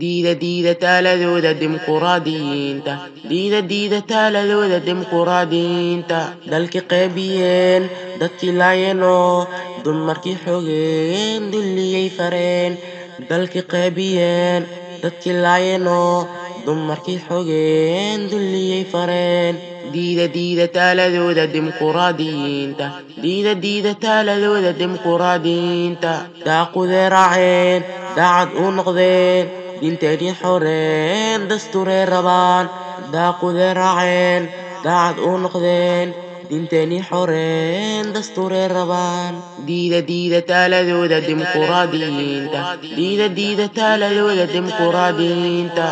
diida diida taaladooda dimuquraadiyiinta diida diida taaladooda dimuquraadiyiinta dalkii qaybiyeen dadkii laayeenoo dumarkii xogeen dulliyay fareen dalkii qaybiyeen dadkii laayeenoo dumarkii xogeen dulliyay fareen diida diida taaladooda dimuquraadiyiinta diida diida taaladooda dimuquraadiyiinta daaqudee raaceen daacad u noqdeen dinteedii xoreen dastuuree rabaan daaqudee raaceen daacad u noqdeen dinteenii xoreen dastuuree rabaan diida diida taaladooda dimuquraadiyiinta diida diida taaladooda dimuquraadiyiinta